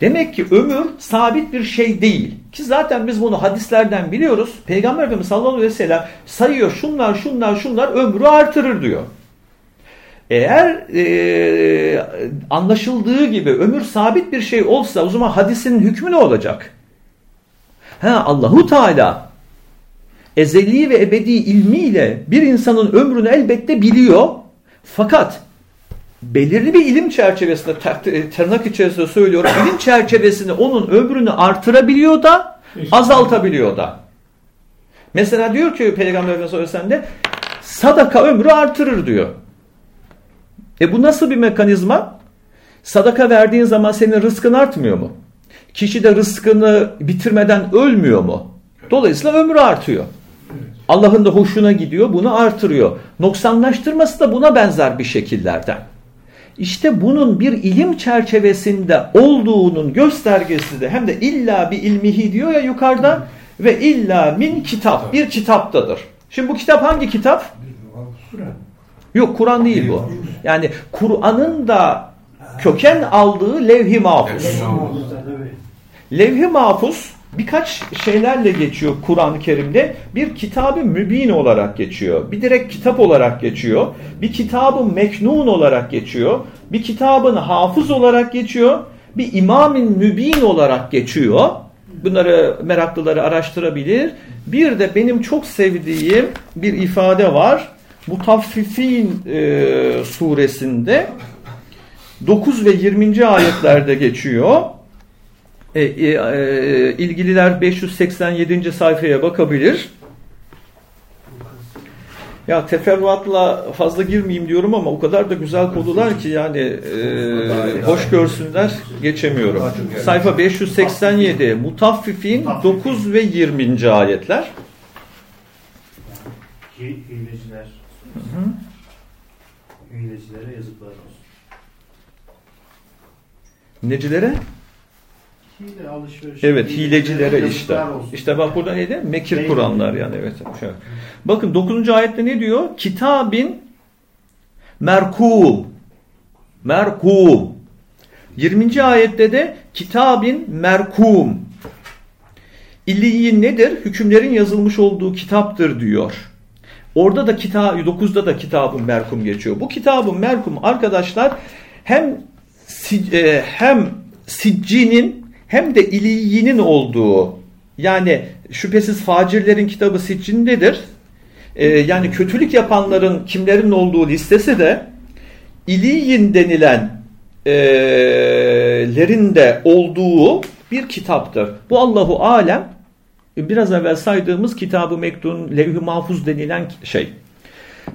S1: Demek ki ömür sabit bir şey değil. Ki zaten biz bunu hadislerden biliyoruz. Peygamber Efendimiz sallallahu aleyhi ve sellem sayıyor şunlar şunlar şunlar ömrü artırır diyor. Eğer e, anlaşıldığı gibi ömür sabit bir şey olsa o zaman hadisin hükmü ne olacak? Ha Allahu Teala ezeli ve ebedi ilmiyle bir insanın ömrünü elbette biliyor. Fakat belirli bir ilim çerçevesinde tırnak içerisinde söylüyorum ilim çerçevesinde onun ömrünü artırabiliyor da azaltabiliyor da. Mesela diyor ki Peygamber Efendimiz Aleyhisselam sadaka ömrü artırır diyor. E bu nasıl bir mekanizma? Sadaka verdiğin zaman senin rızkın artmıyor mu? Kişi de rızkını bitirmeden ölmüyor mu? Dolayısıyla ömrü artıyor. Allah'ın da hoşuna gidiyor, bunu artırıyor. Noksanlaştırması da buna benzer bir şekillerden. İşte bunun bir ilim çerçevesinde olduğunun göstergesi de hem de illa bir ilmihi diyor ya yukarıda ve illa min kitap bir kitaptadır. Şimdi bu kitap hangi kitap? Yok Kur'an değil bu. Yani Kur'an'ın da köken aldığı levh-i mahfuz. Levh-i mahfuz birkaç şeylerle geçiyor Kur'an-ı Kerim'de. Bir kitabı mübin olarak geçiyor. Bir direkt kitap olarak geçiyor. Bir kitabı meknun olarak geçiyor. Bir kitabın hafız olarak geçiyor. Bir imamin mübin olarak geçiyor. Bunları meraklıları araştırabilir. Bir de benim çok sevdiğim bir ifade var. Mutaffifin e, suresinde 9 ve 20. ayetlerde geçiyor. E, e, e, ilgililer 587. sayfaya bakabilir. Ya teferruatla fazla girmeyeyim diyorum ama o kadar da güzel konular ki yani e, hoş görsünler geçemiyorum. Sayfa 587 Mutaffifin 9 ve 20. ayetler.
S4: Hileciler. Hilecilere yazıklar olsun.
S1: Necilere?
S4: Hile alışveriş.
S1: Evet hilecilere işte. İşte bak burada neydi? Mekir Değil Kur'anlar yani evet. Şöyle. Bakın 9. ayette ne diyor? Kitabin merkum. Merkum. 20. ayette de kitabin merkum. İlliyin nedir? Hükümlerin yazılmış olduğu kitaptır diyor. Orada da kitap 9'da da kitabın merkum geçiyor. Bu kitabın merkum arkadaşlar hem e, hem siccinin hem de iliyinin olduğu yani şüphesiz facirlerin kitabı siccindedir. Ee, yani kötülük yapanların kimlerin olduğu listesi de iliyin denilen e, lerin de olduğu bir kitaptır. Bu Allahu Alem biraz evvel saydığımız kitabı mektun levh-i mahfuz denilen şey.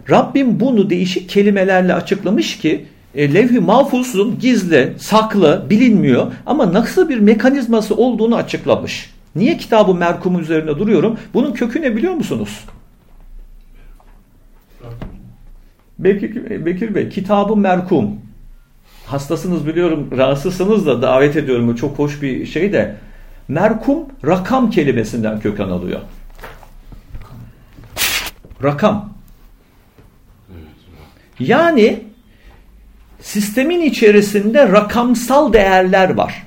S1: Rabbim bunu değişik kelimelerle açıklamış ki e, levh-i mahfuzun gizli, saklı, bilinmiyor ama nasıl bir mekanizması olduğunu açıklamış. Niye kitabı merkum üzerine duruyorum? Bunun kökü ne biliyor musunuz? Bekir, Bekir Bey, kitabı merkum. Hastasınız biliyorum, rahatsızsınız da davet ediyorum. Bu çok hoş bir şey de. Merkum rakam kelimesinden köken alıyor. Rakam. Yani sistemin içerisinde rakamsal değerler var.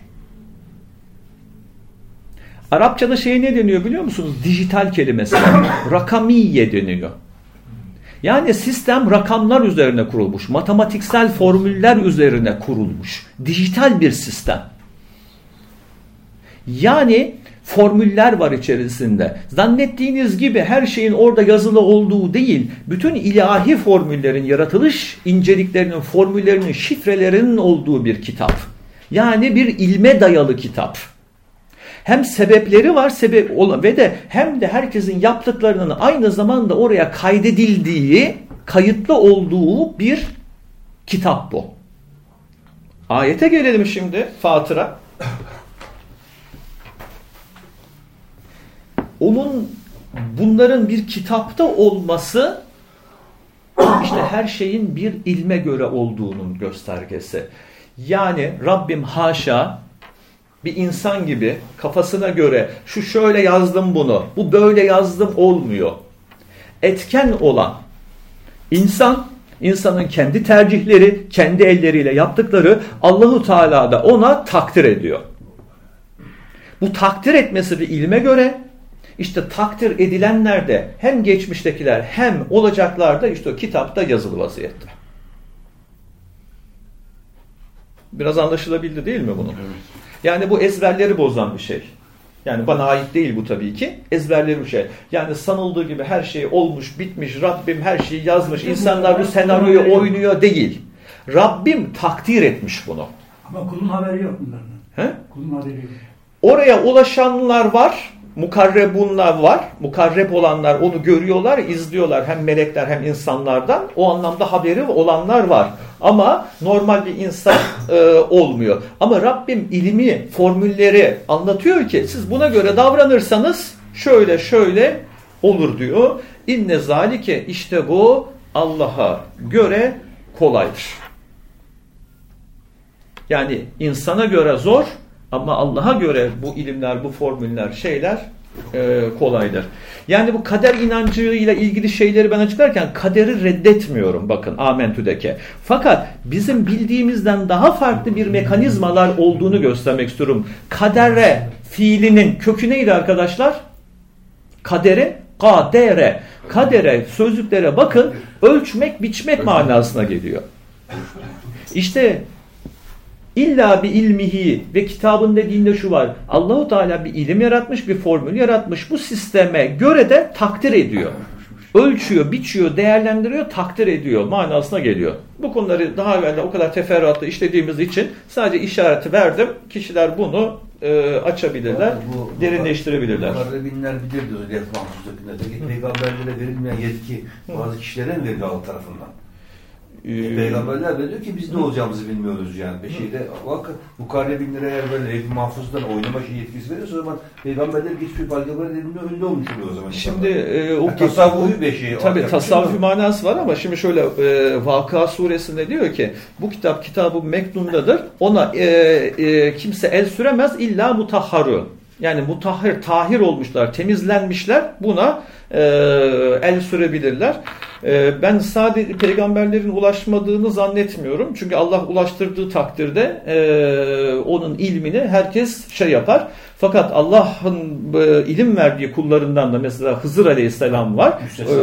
S1: Arapçada şey ne deniyor biliyor musunuz? Dijital kelimesi. Rakamiye deniyor. Yani sistem rakamlar üzerine kurulmuş. Matematiksel formüller üzerine kurulmuş. Dijital bir sistem. Yani formüller var içerisinde. Zannettiğiniz gibi her şeyin orada yazılı olduğu değil, bütün ilahi formüllerin, yaratılış inceliklerinin, formüllerinin, şifrelerinin olduğu bir kitap. Yani bir ilme dayalı kitap. Hem sebepleri var sebep ve de hem de herkesin yaptıklarının aynı zamanda oraya kaydedildiği, kayıtlı olduğu bir kitap bu. Ayete gelelim şimdi Fatıra. Onun bunların bir kitapta olması işte her şeyin bir ilme göre olduğunun göstergesi. Yani Rabbim haşa bir insan gibi kafasına göre şu şöyle yazdım bunu, bu böyle yazdım olmuyor. Etken olan insan, insanın kendi tercihleri, kendi elleriyle yaptıkları Allahu Teala da ona takdir ediyor. Bu takdir etmesi bir ilme göre işte takdir edilenler de hem geçmiştekiler hem olacaklar da işte o kitapta yazılı vaziyette. Biraz anlaşılabildi değil mi bunu? Evet. Yani bu ezberleri bozan bir şey. Yani bana ait değil bu tabii ki. Ezberleri bir şey. Yani sanıldığı gibi her şey olmuş, bitmiş, Rabbim her şeyi yazmış, insanlar bu senaryoyu oynuyor değil. Rabbim takdir etmiş bunu.
S3: Ama kulun haberi yok bunlardan. He? Kulun haberi yok.
S1: Oraya ulaşanlar var mukarrebunlar var. Mukarreb olanlar onu görüyorlar, izliyorlar hem melekler hem insanlardan. O anlamda haberi olanlar var. Ama normal bir insan e, olmuyor. Ama Rabbim ilmi, formülleri anlatıyor ki siz buna göre davranırsanız şöyle şöyle olur diyor. İnne zalike işte bu Allah'a göre kolaydır. Yani insana göre zor ama Allah'a göre bu ilimler, bu formüller, şeyler e, kolaydır. Yani bu kader inancıyla ilgili şeyleri ben açıklarken kaderi reddetmiyorum bakın Amentü'deki. Fakat bizim bildiğimizden daha farklı bir mekanizmalar olduğunu göstermek istiyorum. Kadere fiilinin kökü neydi arkadaşlar? Kadere, kadere. Kadere sözlüklere bakın ölçmek, biçmek manasına geliyor. İşte İlla bir ilmihi ve kitabın dediğinde şu var. Allahu Teala bir ilim yaratmış, bir formül yaratmış. Bu sisteme göre de takdir ediyor. Ölçüyor, biçiyor, değerlendiriyor, takdir ediyor manasına geliyor. Bu konuları daha evvel o kadar teferruatlı işlediğimiz için sadece işareti verdim. Kişiler bunu e, açabilirler, bu, derinleştirebilirler.
S2: Mukarrebinler bilir diyor Lef Mahfuz'dakinde. Peygamberlere verilmeyen yetki bazı kişilere mi veriliyor Allah tarafından? Ee, Peygamberler de diyor ki biz ne olacağımızı bilmiyoruz yani. Beşiğde bak mukarrebinlere eğer böyle ev mahfuzdan oynama şey yetkisi verirse o zaman peygamberler geçmiş peygamberlerin önünde olmuş oluyor o zaman.
S1: Şimdi e, o yani tasavvufi beşiği. Tabi tasavvufi manası var ama şimdi şöyle e, Vaka suresinde diyor ki bu kitap kitabı meknundadır. Ona e, e, kimse el süremez illa mutahharu. Yani mutahhir, tahir olmuşlar, temizlenmişler. Buna e, el sürebilirler. E, ben sadece peygamberlerin ulaşmadığını zannetmiyorum. Çünkü Allah ulaştırdığı takdirde e, onun ilmini herkes şey yapar. Fakat Allah'ın e, ilim verdiği kullarından da mesela Hızır Aleyhisselam var. E,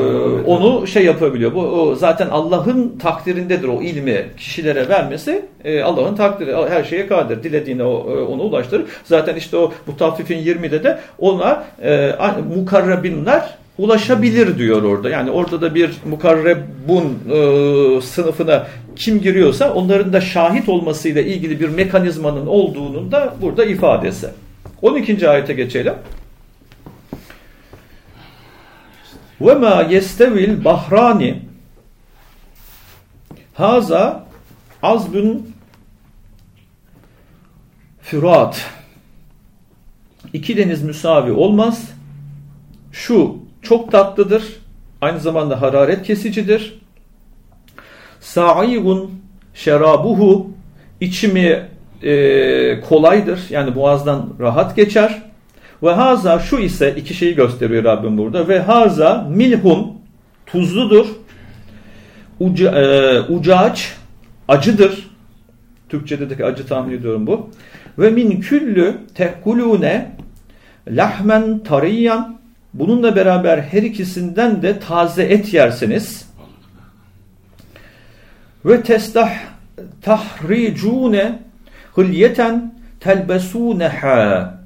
S1: onu şey yapabiliyor. Bu o, zaten Allah'ın takdirindedir o ilmi kişilere vermesi. E, Allah'ın takdiri her şeye kadir. Dilediğine o, e, onu ulaştırır. Zaten işte o Mutaffifin 20'de de ona e, mukarrabinler ulaşabilir diyor orada. Yani orada da bir mukarrebun e, sınıfına kim giriyorsa onların da şahit olmasıyla ilgili bir mekanizmanın olduğunun da burada ifadesi. 12. ayete geçelim. Ve ma yestevil bahrani haza azbun fürat. İki deniz müsavi olmaz. Şu çok tatlıdır. Aynı zamanda hararet kesicidir. Sa'igun şerabuhu içimi e, kolaydır. Yani boğazdan rahat geçer. Ve haza şu ise iki şeyi gösteriyor Rabbim burada. Ve haza milhun tuzludur. Uca, e, ucaç acıdır. Türkçedeki acı tahmin ediyorum bu. Ve min küllü tehkulune lahmen tariyan bununla beraber her ikisinden de taze et yersiniz. Ve testah tahricune hılyeten telbesuneha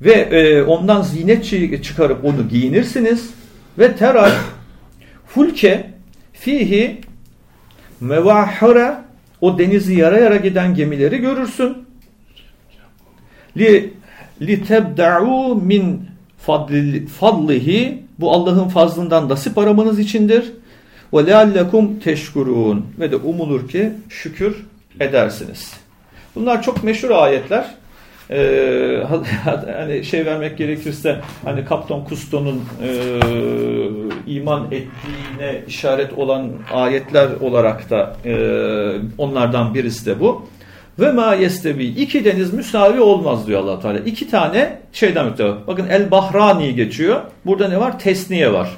S1: ve e, ondan zinet çıkarıp onu giyinirsiniz ve teral fulke fihi mevahhara o denizi yara yara giden gemileri görürsün. Li li tebda'u fadlihi bu Allah'ın fazlından nasip aramanız içindir. Ve leallekum teşkurun ve de umulur ki şükür edersiniz. Bunlar çok meşhur ayetler. Ee, hani şey vermek gerekirse hani Kapton Kusto'nun e, iman ettiğine işaret olan ayetler olarak da e, onlardan birisi de bu. Ve ma yestevi iki deniz müsavi olmaz diyor allah Teala. İki tane şeyden mütevellit. Bakın el bahrani geçiyor. Burada ne var? Tesniye var.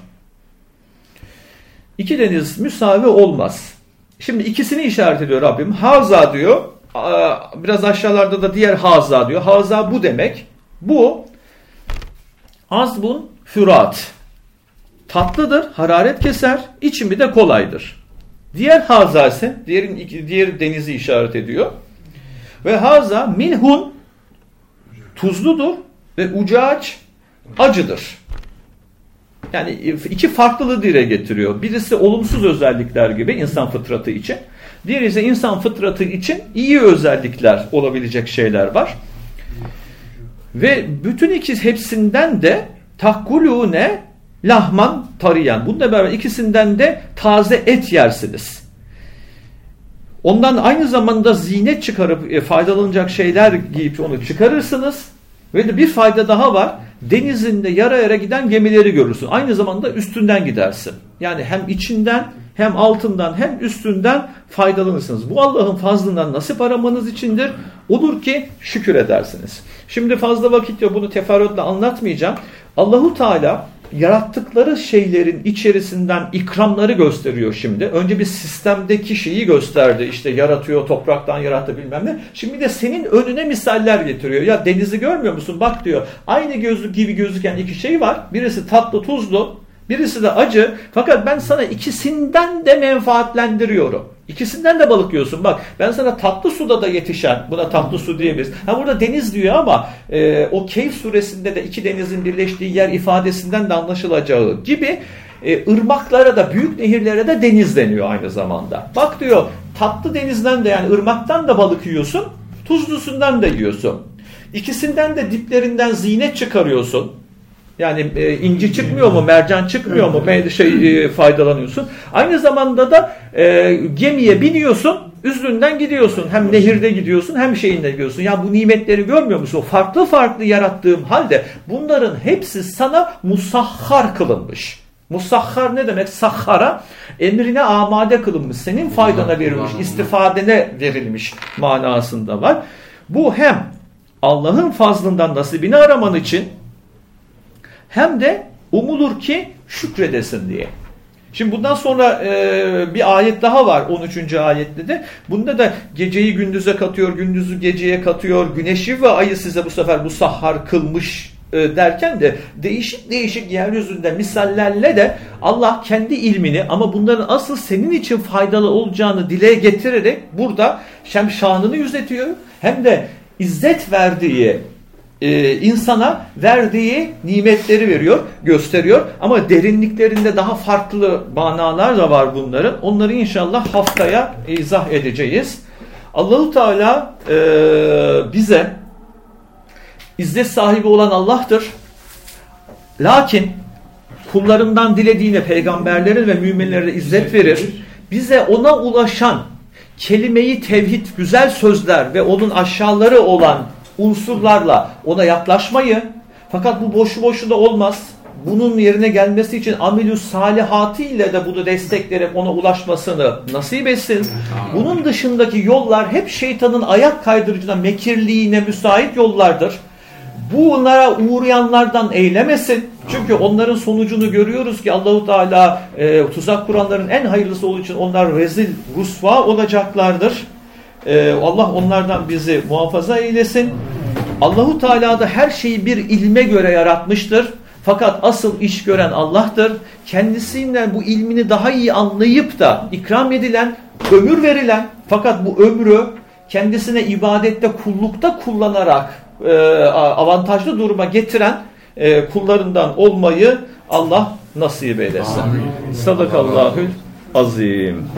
S1: İki deniz müsavi olmaz. Şimdi ikisini işaret ediyor Rabbim. Haza diyor biraz aşağılarda da diğer haza diyor. Haza bu demek. Bu azbun fürat. Tatlıdır, hararet keser, içimi de kolaydır. Diğer haza ise diğerin, diğer denizi işaret ediyor. Ve haza milhun tuzludur ve ucaç acıdır. Yani iki farklılığı dile getiriyor. Birisi olumsuz özellikler gibi insan fıtratı için. Diğeri ise insan fıtratı için iyi özellikler olabilecek şeyler var. Ve bütün ikisi hepsinden de ne lahman tariyan. Bununla beraber ikisinden de taze et yersiniz. Ondan aynı zamanda zinet çıkarıp e, faydalanacak şeyler giyip onu çıkarırsınız. Ve de bir fayda daha var. Denizinde yara yara giden gemileri görürsün. Aynı zamanda üstünden gidersin. Yani hem içinden hem altından hem üstünden faydalanırsınız. Bu Allah'ın fazlından nasip aramanız içindir. Olur ki şükür edersiniz. Şimdi fazla vakit yok bunu teferruatla anlatmayacağım. Allahu Teala yarattıkları şeylerin içerisinden ikramları gösteriyor şimdi. Önce bir sistemdeki şeyi gösterdi. İşte yaratıyor, topraktan yarattı bilmem ne. Şimdi de senin önüne misaller getiriyor. Ya denizi görmüyor musun? Bak diyor. Aynı gözlük gibi gözüken iki şey var. Birisi tatlı tuzlu, Birisi de acı. Fakat ben sana ikisinden de menfaatlendiriyorum. İkisinden de balık yiyorsun. Bak ben sana tatlı suda da yetişen, buna tatlı su diyemeyiz. Ha burada deniz diyor ama e, o Keyif suresinde de iki denizin birleştiği yer ifadesinden de anlaşılacağı gibi e, ırmaklara da büyük nehirlere de deniz deniyor aynı zamanda. Bak diyor tatlı denizden de yani ırmaktan da balık yiyorsun, tuzlusundan da yiyorsun. İkisinden de diplerinden zinet çıkarıyorsun. Yani e, inci çıkmıyor mu, mercan çıkmıyor mu, şey e, faydalanıyorsun. Aynı zamanda da e, gemiye biniyorsun, üstünden gidiyorsun. Hem nehirde gidiyorsun, hem şeyinde gidiyorsun. Ya bu nimetleri görmüyor musun? Farklı farklı yarattığım halde bunların hepsi sana musahhar kılınmış. Musahhar ne demek? Sahhara emrine amade kılınmış. Senin faydana verilmiş, istifadene verilmiş manasında var. Bu hem Allah'ın fazlından nasibini araman için hem de umulur ki şükredesin diye. Şimdi bundan sonra e, bir ayet daha var 13. ayette de. Bunda da geceyi gündüze katıyor, gündüzü geceye katıyor, güneşi ve ayı size bu sefer bu sahhar kılmış e, derken de değişik değişik yeryüzünde misallerle de Allah kendi ilmini ama bunların asıl senin için faydalı olacağını dile getirerek burada hem şanını yüzetiyor hem de izzet verdiği e, insana verdiği nimetleri veriyor, gösteriyor. Ama derinliklerinde daha farklı manalar da var bunların. Onları inşallah haftaya izah edeceğiz. Allahu Teala e, bize izzet sahibi olan Allah'tır. Lakin kullarından dilediğine peygamberlerin ve müminlere izzet verir. Bize ona ulaşan kelimeyi tevhid, güzel sözler ve onun aşağıları olan unsurlarla ona yaklaşmayı fakat bu boşu boşuna olmaz. Bunun yerine gelmesi için amelü salihatı ile de bunu desteklerek ona ulaşmasını nasip etsin. Bunun dışındaki yollar hep şeytanın ayak kaydırıcına, mekirliğine müsait yollardır. Bunlara uğrayanlardan eylemesin. Çünkü onların sonucunu görüyoruz ki Allahu Teala e, tuzak kuranların en hayırlısı olduğu için onlar rezil, rusva olacaklardır. E, Allah onlardan bizi muhafaza eylesin. Allahu Teala da her şeyi bir ilme göre yaratmıştır. Fakat asıl iş gören Allah'tır. Kendisinden bu ilmini daha iyi anlayıp da ikram edilen, ömür verilen fakat bu ömrü kendisine ibadette, kullukta kullanarak e, avantajlı duruma getiren e, kullarından olmayı Allah nasip eylesin. Sadakallahül azim.